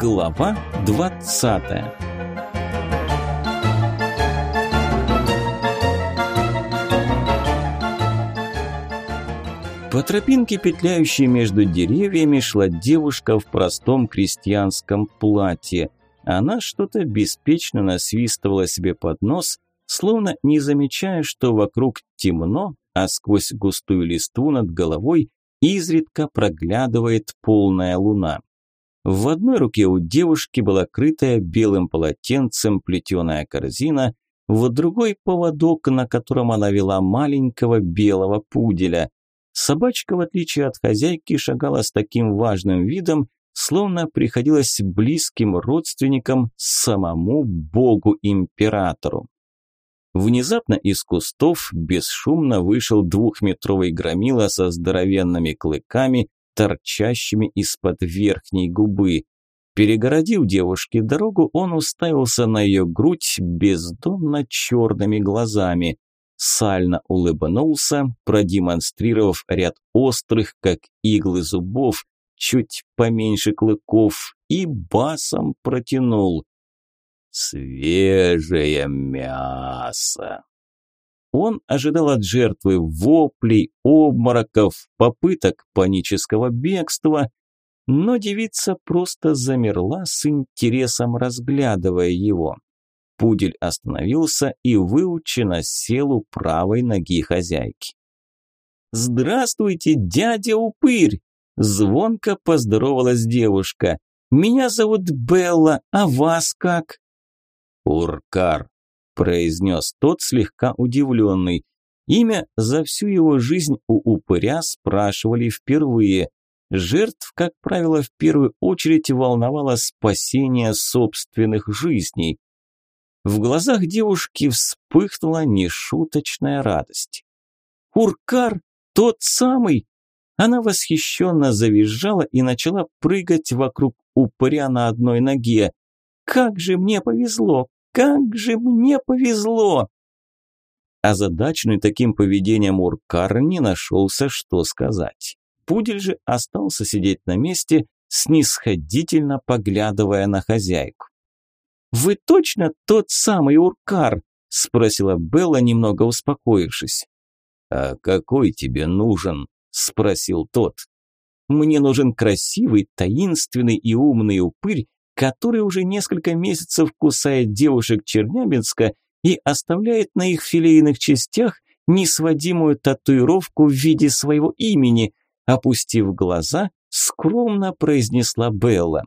Глава 20 По тропинке, петляющей между деревьями, шла девушка в простом крестьянском платье. Она что-то беспечно насвистывала себе под нос, словно не замечая, что вокруг темно, а сквозь густую листву над головой изредка проглядывает полная луна. В одной руке у девушки была крытая белым полотенцем плетеная корзина, в другой поводок, на котором она вела маленького белого пуделя. Собачка, в отличие от хозяйки, шагала с таким важным видом, словно приходилось близким родственникам самому богу-императору. Внезапно из кустов бесшумно вышел двухметровый громила со здоровенными клыками, торчащими из-под верхней губы. Перегородив девушке дорогу, он уставился на ее грудь бездомно черными глазами. Сально улыбнулся, продемонстрировав ряд острых, как иглы зубов, чуть поменьше клыков, и басом протянул. «Свежее мясо!» Он ожидал от жертвы воплей, обмороков, попыток панического бегства, но девица просто замерла с интересом, разглядывая его. Пудель остановился и выученно сел у правой ноги хозяйки. «Здравствуйте, дядя Упырь!» Звонко поздоровалась девушка. «Меня зовут Белла, а вас как?» «Уркар», произнес тот, слегка удивленный. Имя за всю его жизнь у упыря спрашивали впервые. Жертв, как правило, в первую очередь волновало спасение собственных жизней. В глазах девушки вспыхнула нешуточная радость. «Уркар, тот самый!» Она восхищенно завизжала и начала прыгать вокруг упыря на одной ноге. «Как же мне повезло! Как же мне повезло!» Озадаченный таким поведением Уркар не нашелся, что сказать. Пудель же остался сидеть на месте, снисходительно поглядывая на хозяйку. «Вы точно тот самый Уркар?» – спросила Белла, немного успокоившись. «А какой тебе нужен?» – спросил тот. «Мне нужен красивый, таинственный и умный упырь, который уже несколько месяцев кусает девушек Чернябинска и оставляет на их филейных частях несводимую татуировку в виде своего имени, опустив глаза, скромно произнесла Белла.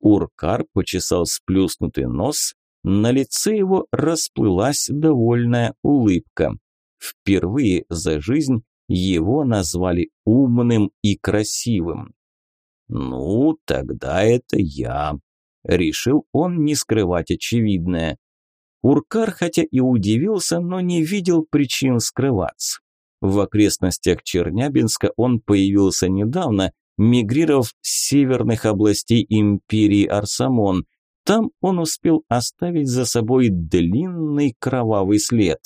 Уркар почесал сплюснутый нос, на лице его расплылась довольная улыбка. Впервые за жизнь его назвали умным и красивым. «Ну, тогда это я», – решил он не скрывать очевидное. Уркар, хотя и удивился, но не видел причин скрываться. В окрестностях Чернябинска он появился недавно, мигрировав с северных областей империи Арсамон. Там он успел оставить за собой длинный кровавый след.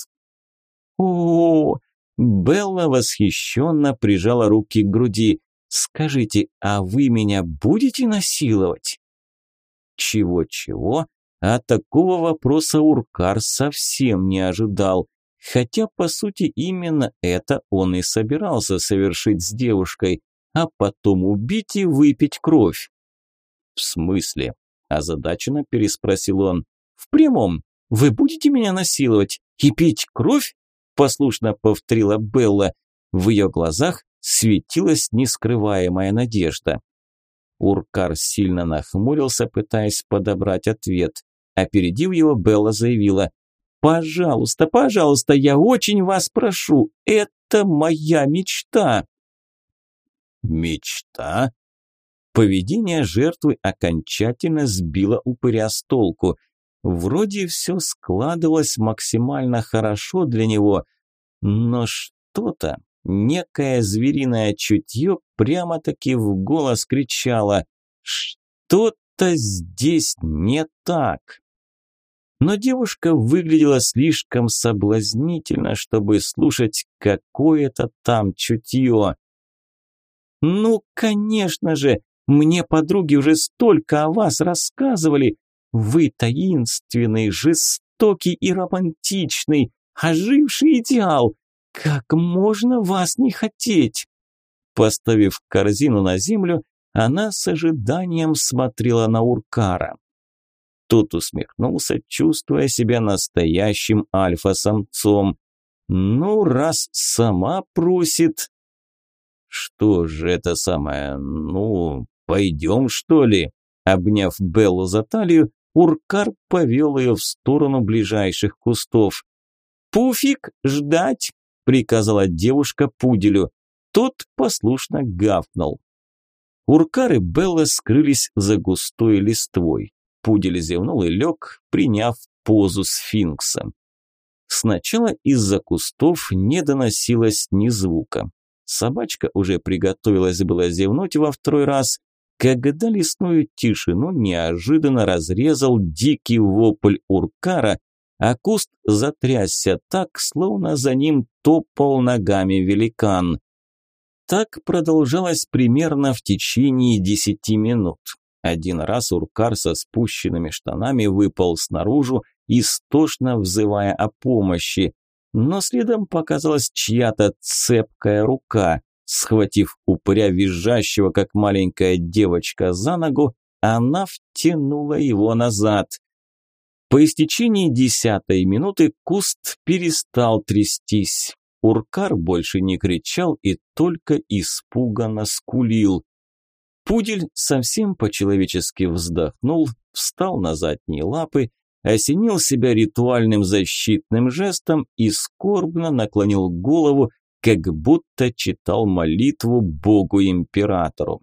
О, -о, -о Белла восхищенно прижала руки к груди. Скажите, а вы меня будете насиловать? Чего-чего? А такого вопроса Уркар совсем не ожидал. Хотя, по сути, именно это он и собирался совершить с девушкой, а потом убить и выпить кровь. «В смысле?» – озадаченно переспросил он. «В прямом. Вы будете меня насиловать и пить кровь?» – послушно повторила Белла. В ее глазах светилась нескрываемая надежда. Уркар сильно нахмурился, пытаясь подобрать ответ. Опередив его, Белла заявила, «Пожалуйста, пожалуйста, я очень вас прошу, это моя мечта!» «Мечта?» Поведение жертвы окончательно сбило упыря с толку. Вроде все складывалось максимально хорошо для него, но что-то Некое звериное чутье прямо-таки в голос кричало «Что-то здесь не так!» Но девушка выглядела слишком соблазнительно, чтобы слушать какое-то там чутье. «Ну, конечно же, Мне подруги уже столько о вас рассказывали. Вы таинственный, жестокий и романтичный, оживший идеал. Как можно вас не хотеть?» Поставив корзину на землю, она с ожиданием смотрела на Уркара. Тот усмехнулся, чувствуя себя настоящим альфа-самцом. «Ну, раз сама просит...» «Что же это самое? Ну, пойдем, что ли?» Обняв Беллу за талию, Уркар повел ее в сторону ближайших кустов. «Пуфик, ждать!» – приказала девушка пуделю. Тот послушно гавкнул. Уркар и Белла скрылись за густой листвой. Пудель зевнул и лег, приняв позу сфинкса. Сначала из-за кустов не доносилось ни звука. Собачка уже приготовилась было зевнуть во второй раз, когда лесную тишину неожиданно разрезал дикий вопль уркара, а куст затрясся так, словно за ним топал ногами великан. Так продолжалось примерно в течение десяти минут. Один раз Уркар со спущенными штанами выпал снаружи, истошно взывая о помощи, но следом показалась чья-то цепкая рука. Схватив упыря визжащего, как маленькая девочка, за ногу, она втянула его назад. По истечении десятой минуты куст перестал трястись. Уркар больше не кричал и только испуганно скулил. Пудель совсем по-человечески вздохнул, встал на задние лапы, осенил себя ритуальным защитным жестом и скорбно наклонил голову, как будто читал молитву Богу-императору.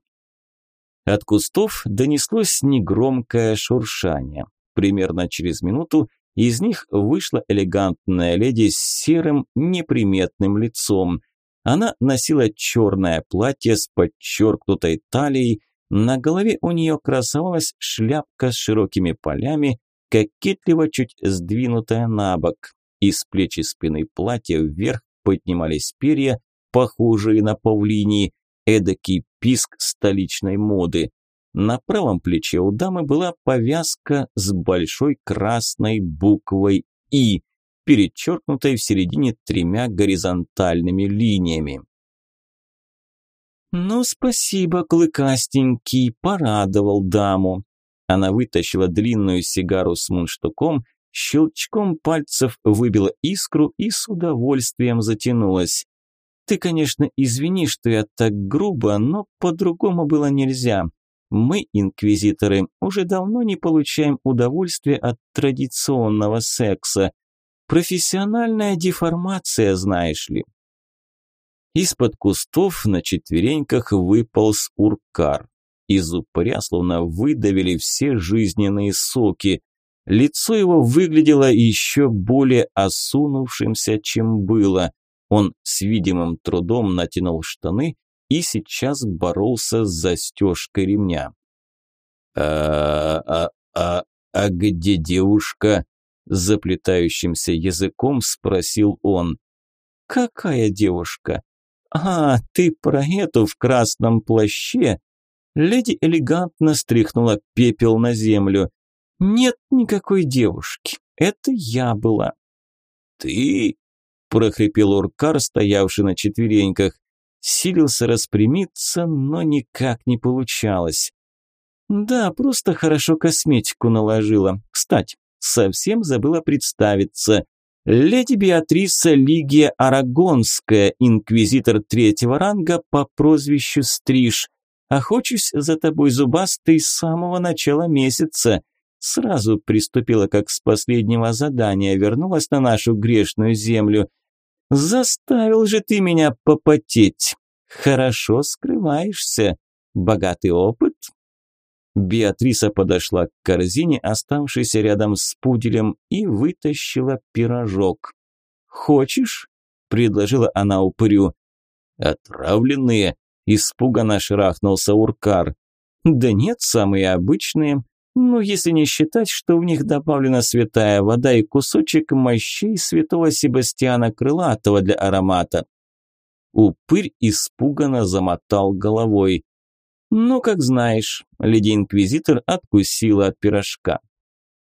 От кустов донеслось негромкое шуршание. Примерно через минуту из них вышла элегантная леди с серым неприметным лицом – она носила черное платье с подчеркнутой талией, на голове у нее красовалась шляпка с широкими полями, кокетливо чуть сдвинутая на бок. Из плеч и спины платья вверх поднимались перья, похожие на павлинии, эдакий писк столичной моды. На правом плече у дамы была повязка с большой красной буквой «И», перечеркнутой в середине тремя горизонтальными линиями. «Ну, спасибо, клыкастенький, порадовал даму». Она вытащила длинную сигару с мундштуком, щелчком пальцев выбила искру и с удовольствием затянулась. «Ты, конечно, извини, что я так грубо, но по-другому было нельзя. Мы, инквизиторы, уже давно не получаем удовольствия от традиционного секса. Профессиональная деформация, знаешь ли. Из-под кустов на четвереньках выполз уркар. Из упыря словно выдавили все жизненные соки. Лицо его выглядело еще более осунувшимся, чем было. Он с видимым трудом натянул штаны и сейчас боролся с застежкой ремня. «А, а, а, а где девушка?» Заплетающимся языком спросил он. «Какая девушка?» «А, ты про эту в красном плаще?» Леди элегантно стряхнула пепел на землю. «Нет никакой девушки. Это я была». «Ты?» – прохрипел Уркар, стоявший на четвереньках. Силился распрямиться, но никак не получалось. «Да, просто хорошо косметику наложила. Кстати, совсем забыла представиться. Леди Беатриса Лигия Арагонская, инквизитор третьего ранга по прозвищу Стриж. Охочусь за тобой, зубастый, с самого начала месяца. Сразу приступила как с последнего задания, вернулась на нашу грешную землю. Заставил же ты меня попотеть. Хорошо скрываешься. Богатый опыт, Беатриса подошла к корзине, оставшейся рядом с пуделем, и вытащила пирожок. «Хочешь?» – предложила она упырю. «Отравленные?» – испуганно шарахнулся Уркар. «Да нет, самые обычные. Ну, если не считать, что в них добавлена святая вода и кусочек мощей святого Себастьяна Крылатого для аромата». Упырь испуганно замотал головой. Ну, как знаешь, леди-инквизитор откусила от пирожка.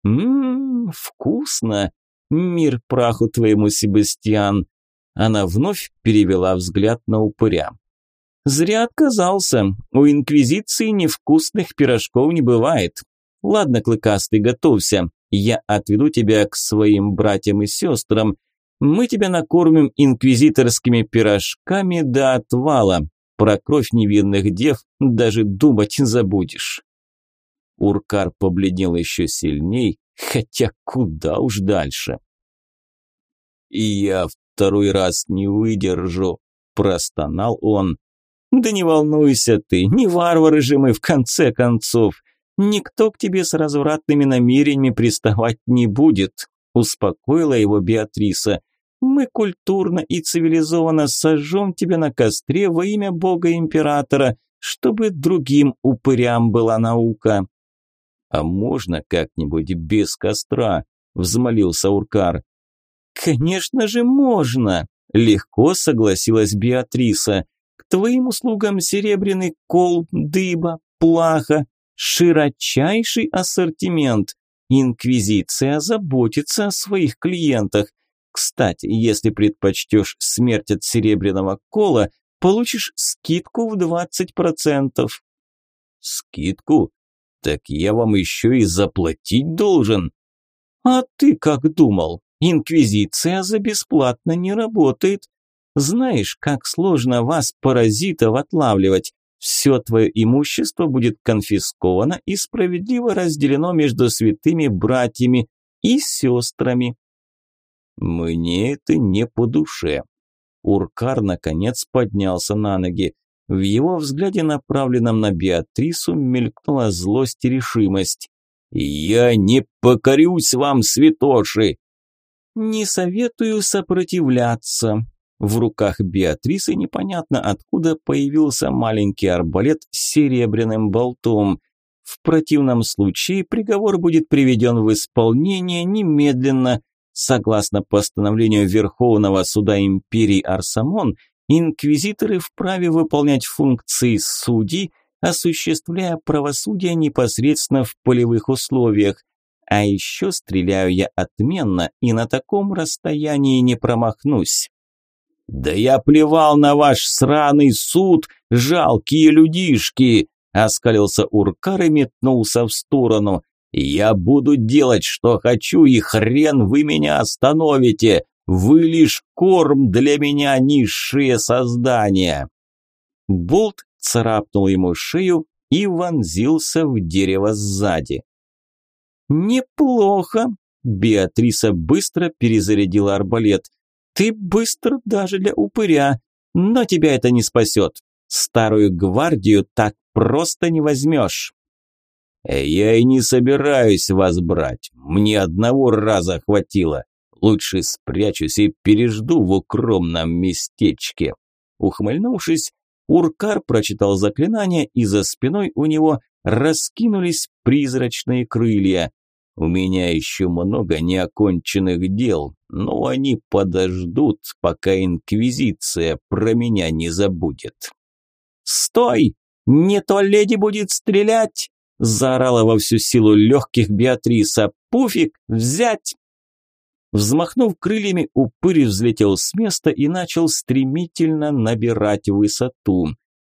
Ммм, вкусно. Мир праху твоему, Себастьян. Она вновь перевела взгляд на упыря. Зря отказался. У инквизиции невкусных пирожков не бывает. Ладно, клыкастый, готовься. Я отведу тебя к своим братьям и сестрам. Мы тебя накормим инквизиторскими пирожками до отвала. Про кровь невинных дев даже думать забудешь. Уркар побледнел еще сильней, хотя куда уж дальше. «И я второй раз не выдержу», – простонал он. «Да не волнуйся ты, не варвары же мы в конце концов. Никто к тебе с развратными намерениями приставать не будет», – успокоила его Беатриса. «Мы культурно и цивилизованно сожжем тебя на костре во имя Бога-Императора, чтобы другим упырям была наука». «А можно как-нибудь без костра?» – взмолился Уркар. «Конечно же можно!» – легко согласилась Беатриса. «К твоим услугам серебряный кол, дыба, плаха, широчайший ассортимент. Инквизиция заботится о своих клиентах. Кстати, если предпочтешь смерть от серебряного кола, получишь скидку в 20%. Скидку? Так я вам еще и заплатить должен. А ты как думал? Инквизиция за бесплатно не работает. Знаешь, как сложно вас, паразитов, отлавливать. Все твое имущество будет конфисковано и справедливо разделено между святыми братьями и сестрами. Мне это не по душе. Уркар, наконец, поднялся на ноги. В его взгляде, направленном на Беатрису, мелькнула злость и решимость. «Я не покорюсь вам, святоши!» «Не советую сопротивляться». В руках Беатрисы непонятно откуда появился маленький арбалет с серебряным болтом. В противном случае приговор будет приведен в исполнение немедленно. Согласно постановлению Верховного суда империи Арсамон, инквизиторы вправе выполнять функции судей, осуществляя правосудие непосредственно в полевых условиях. А еще стреляю я отменно и на таком расстоянии не промахнусь. «Да я плевал на ваш сраный суд, жалкие людишки!» Оскалился Уркар и метнулся в сторону. «Я буду делать, что хочу, и хрен вы меня остановите! Вы лишь корм для меня, низшие создания!» Болт царапнул ему шею и вонзился в дерево сзади. «Неплохо!» Беатриса быстро перезарядила арбалет. «Ты быстр даже для упыря, но тебя это не спасет. Старую гвардию так просто не возьмешь». «Я и не собираюсь вас брать. Мне одного раза хватило. Лучше спрячусь и пережду в укромном местечке». Ухмыльнувшись, Уркар прочитал заклинание, и за спиной у него раскинулись призрачные крылья. У меня еще много неоконченных дел, но они подождут, пока Инквизиция про меня не забудет. «Стой! Не то леди будет стрелять!» – заорала во всю силу легких Беатриса. «Пуфик! Взять!» Взмахнув крыльями, упырь взлетел с места и начал стремительно набирать высоту.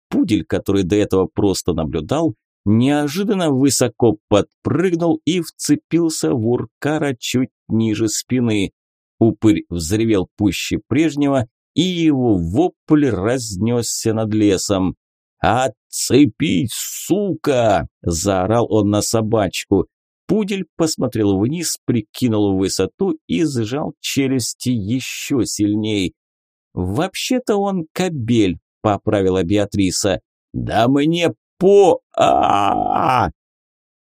Пудель, который до этого просто наблюдал, неожиданно высоко подпрыгнул и вцепился в Уркара чуть ниже спины. Упырь взревел пуще прежнего, и его вопль разнесся над лесом. «Отцепись, сука!» – заорал он на собачку. Пудель посмотрел вниз, прикинул высоту и сжал челюсти еще сильней. «Вообще-то он кобель», – поправила Беатриса. «Да мне по... а, -а, -а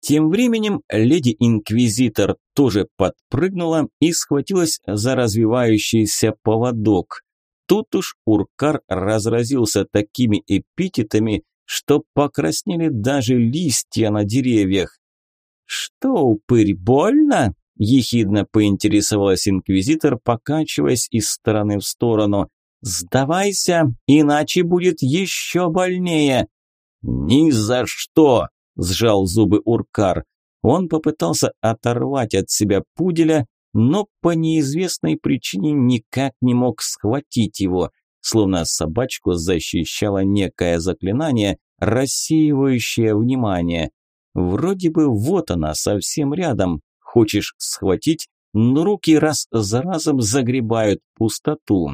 Тем временем леди-инквизитор тоже подпрыгнула и схватилась за развивающийся поводок. Тут уж Уркар разразился такими эпитетами, что покраснели даже листья на деревьях. «Что, упырь, больно?» – ехидно поинтересовалась инквизитор, покачиваясь из стороны в сторону. «Сдавайся, иначе будет еще больнее!» «Ни за что!» – сжал зубы Уркар. Он попытался оторвать от себя пуделя, но по неизвестной причине никак не мог схватить его, словно собачку защищало некое заклинание, рассеивающее внимание. Вроде бы вот она, совсем рядом. Хочешь схватить, но руки раз за разом загребают пустоту.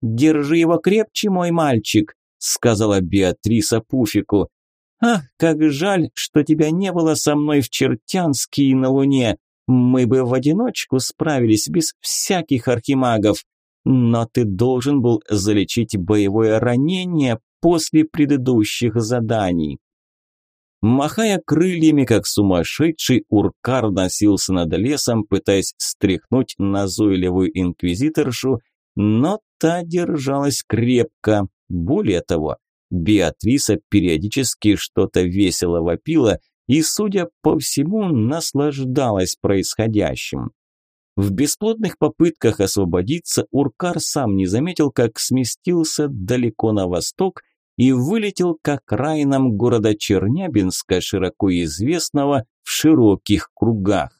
«Держи его крепче, мой мальчик», – сказала Беатриса Пуфику. «Ах, как жаль, что тебя не было со мной в Чертянске и на Луне. Мы бы в одиночку справились без всяких архимагов. Но ты должен был залечить боевое ранение после предыдущих заданий». Махая крыльями, как сумасшедший, Уркар носился над лесом, пытаясь стряхнуть назойливую инквизиторшу, но та держалась крепко. Более того, Беатриса периодически что-то весело вопила и, судя по всему, наслаждалась происходящим. В бесплодных попытках освободиться Уркар сам не заметил, как сместился далеко на восток и вылетел к окраинам города Чернябинска, широко известного в широких кругах.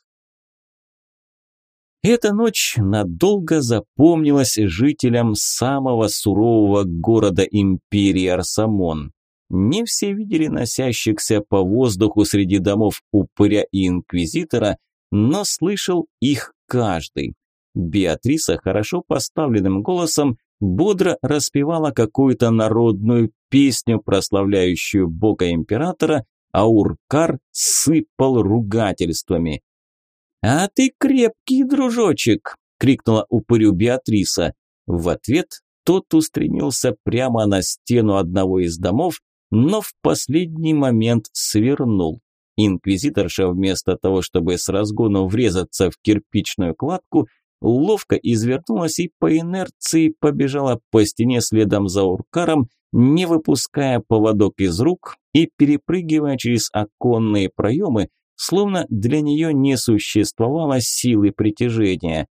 Эта ночь надолго запомнилась жителям самого сурового города империи Арсамон. Не все видели носящихся по воздуху среди домов упыря и инквизитора, но слышал их каждый. Беатриса хорошо поставленным голосом бодро распевала какую-то народную песню, прославляющую бога императора, а Уркар сыпал ругательствами. «А ты крепкий, дружочек!» – крикнула упырю Беатриса. В ответ тот устремился прямо на стену одного из домов, но в последний момент свернул. Инквизиторша вместо того, чтобы с разгону врезаться в кирпичную кладку, ловко извернулась и по инерции побежала по стене следом за Уркаром, не выпуская поводок из рук и перепрыгивая через оконные проемы, словно для нее не существовало силы притяжения.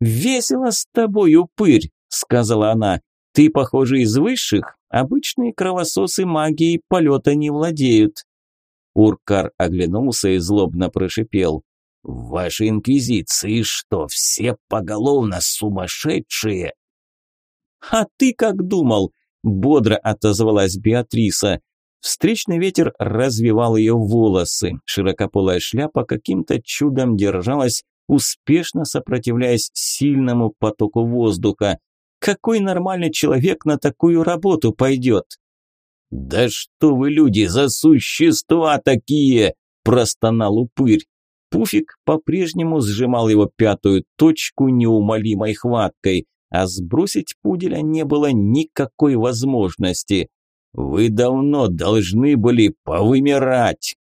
«Весело с тобой, упырь!» – сказала она. «Ты, похоже, из высших. Обычные кровососы магией полета не владеют». Уркар оглянулся и злобно прошипел. «В вашей инквизиции что, все поголовно сумасшедшие?» «А ты как думал?» – бодро отозвалась Беатриса. Встречный ветер развивал ее волосы. Широкополая шляпа каким-то чудом держалась, успешно сопротивляясь сильному потоку воздуха. Какой нормальный человек на такую работу пойдет? «Да что вы, люди, за существа такие!» – простонал упырь. Пуфик по-прежнему сжимал его пятую точку неумолимой хваткой, а сбросить пуделя не было никакой возможности. Вы давно должны были повымирать.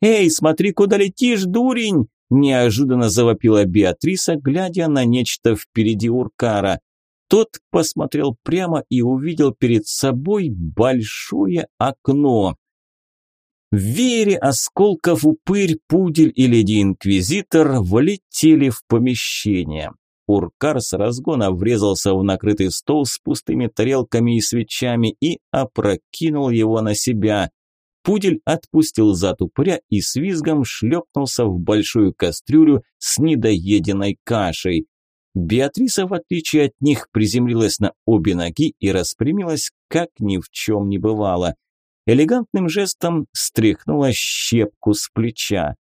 Эй, смотри, куда летишь, дурень! Неожиданно завопила Беатриса, глядя на нечто впереди Уркара. Тот посмотрел прямо и увидел перед собой большое окно. В веере осколков упырь, пудель и леди-инквизитор влетели в помещение. Уркар с разгона врезался в накрытый стол с пустыми тарелками и свечами и опрокинул его на себя. Пудель отпустил зад упыря и с визгом шлепнулся в большую кастрюлю с недоеденной кашей. Беатриса, в отличие от них, приземлилась на обе ноги и распрямилась, как ни в чем не бывало. Элегантным жестом стряхнула щепку с плеча.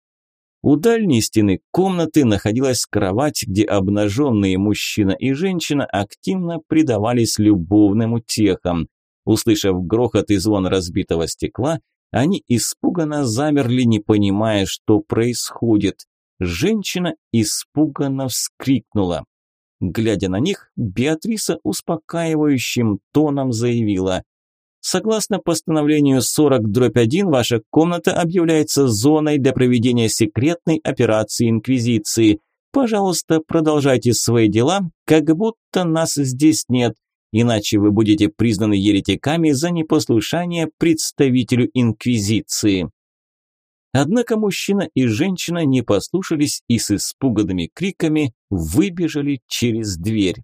У дальней стены комнаты находилась кровать, где обнаженные мужчина и женщина активно предавались любовным утехам. Услышав грохот и звон разбитого стекла, они испуганно замерли, не понимая, что происходит. Женщина испуганно вскрикнула. Глядя на них, Беатриса успокаивающим тоном заявила Согласно постановлению 40-1, ваша комната объявляется зоной для проведения секретной операции Инквизиции. Пожалуйста, продолжайте свои дела, как будто нас здесь нет, иначе вы будете признаны еретиками за непослушание представителю Инквизиции. Однако мужчина и женщина не послушались и с испуганными криками выбежали через дверь.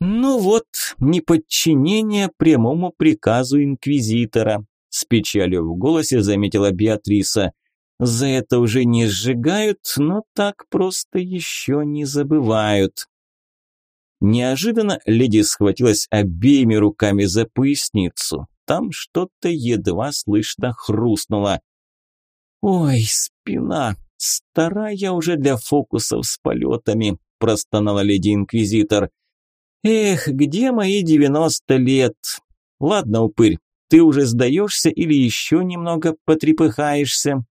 Ну вот, неподчинение прямому приказу инквизитора, с печалью в голосе заметила Беатриса. За это уже не сжигают, но так просто еще не забывают. Неожиданно леди схватилась обеими руками за поясницу. Там что-то едва слышно хрустнуло. «Ой, спина! Старая уже для фокусов с полетами!» – простонала леди-инквизитор. «Эх, где мои девяносто лет? Ладно, упырь, ты уже сдаешься или еще немного потрепыхаешься?»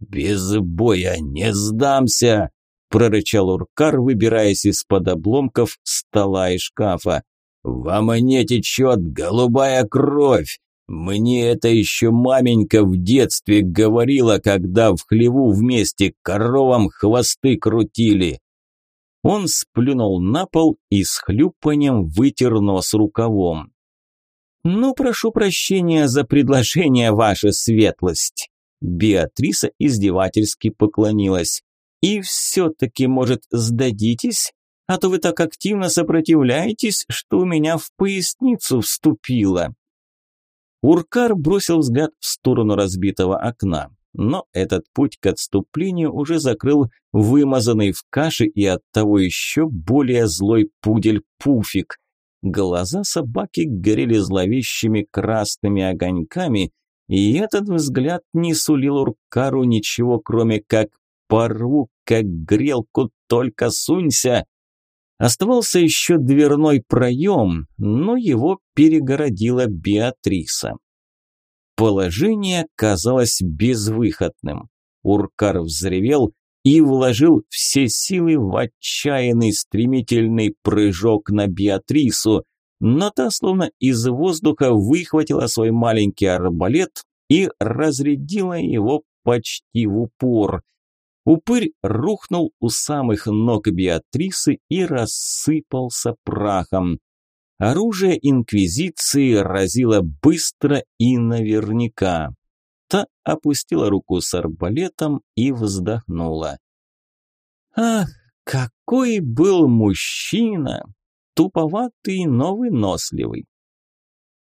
«Без боя не сдамся!» – прорычал Уркар, выбираясь из-под обломков стола и шкафа. «Во мне течет голубая кровь! Мне это еще маменька в детстве говорила, когда в хлеву вместе коровам хвосты крутили!» Он сплюнул на пол и с хлюпанием вытер нос рукавом. «Ну, прошу прощения за предложение, ваша светлость!» Беатриса издевательски поклонилась. «И все-таки, может, сдадитесь? А то вы так активно сопротивляетесь, что у меня в поясницу вступило». Уркар бросил взгляд в сторону разбитого окна, но этот путь к отступлению уже закрыл вымазанный в каше и оттого еще более злой пудель Пуфик. Глаза собаки горели зловещими красными огоньками, и этот взгляд не сулил Уркару ничего, кроме как «порву, как грелку, только сунься». Оставался еще дверной проем, но его перегородила Беатриса. Положение казалось безвыходным. Уркар взревел и вложил все силы в отчаянный стремительный прыжок на Беатрису, но та словно из воздуха выхватила свой маленький арбалет и разрядила его почти в упор. Упырь рухнул у самых ног Беатрисы и рассыпался прахом. Оружие инквизиции разило быстро и наверняка. Та опустила руку с арбалетом и вздохнула. «Ах, какой был мужчина! туповатый, но выносливый.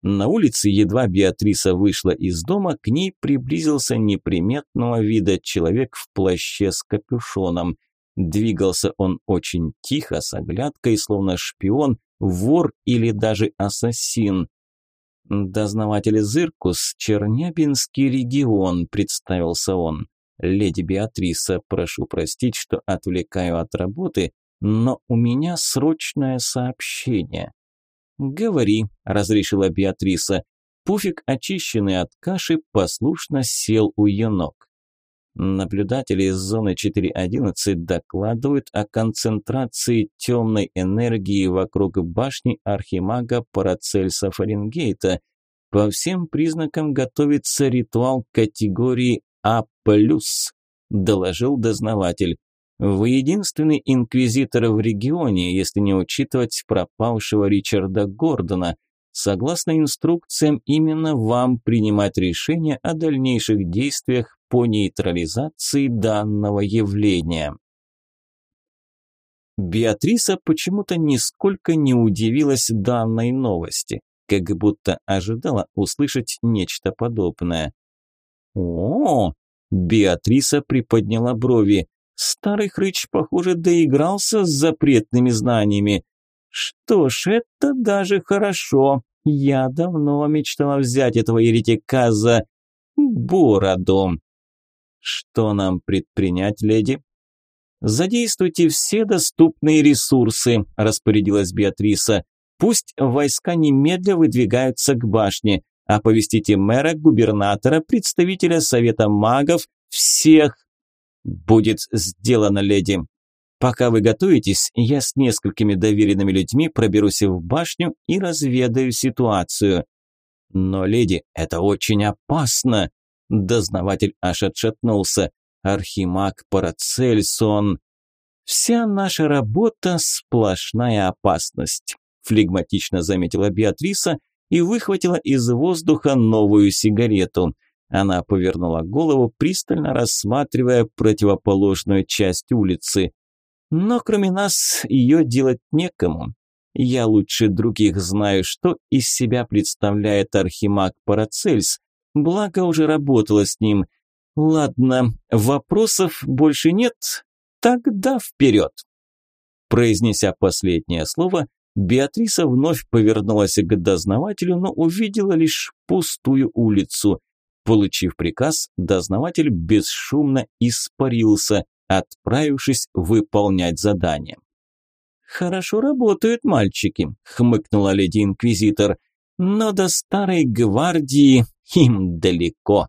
На улице едва Беатриса вышла из дома, к ней приблизился неприметного вида человек в плаще с капюшоном. Двигался он очень тихо, с оглядкой, словно шпион, вор или даже ассасин. «Дознаватель Зыркус, Чернябинский регион», – представился он. «Леди Беатриса, прошу простить, что отвлекаю от работы, но у меня срочное сообщение». «Говори», – разрешила Беатриса. Пуфик, очищенный от каши, послушно сел у ее ног. Наблюдатели из зоны 4.11 докладывают о концентрации темной энергии вокруг башни архимага Парацельса Фаренгейта. По всем признакам готовится ритуал категории А+, доложил дознаватель. Вы единственный инквизитор в регионе, если не учитывать пропавшего Ричарда Гордона. Согласно инструкциям, именно вам принимать решение о дальнейших действиях по нейтрализации данного явления. Беатриса почему-то нисколько не удивилась данной новости, как будто ожидала услышать нечто подобное. «О!» – Беатриса приподняла брови. Старый хрыч, похоже, доигрался с запретными знаниями. Что ж, это даже хорошо. Я давно мечтала взять этого еретика за бороду. Что нам предпринять, леди? Задействуйте все доступные ресурсы, распорядилась Беатриса. Пусть войска немедля выдвигаются к башне. Оповестите мэра, губернатора, представителя совета магов, всех «Будет сделано, леди. Пока вы готовитесь, я с несколькими доверенными людьми проберусь в башню и разведаю ситуацию». «Но, леди, это очень опасно!» Дознаватель аж отшатнулся. «Архимаг Парацельсон...» «Вся наша работа – сплошная опасность», – флегматично заметила Беатриса и выхватила из воздуха новую сигарету – она повернула голову, пристально рассматривая противоположную часть улицы. Но кроме нас ее делать некому. Я лучше других знаю, что из себя представляет архимаг Парацельс, благо уже работала с ним. Ладно, вопросов больше нет, тогда вперед. Произнеся последнее слово, Беатриса вновь повернулась к дознавателю, но увидела лишь пустую улицу. Получив приказ, дознаватель бесшумно испарился, отправившись выполнять задание. «Хорошо работают мальчики», – хмыкнула леди-инквизитор, – «но до старой гвардии им далеко».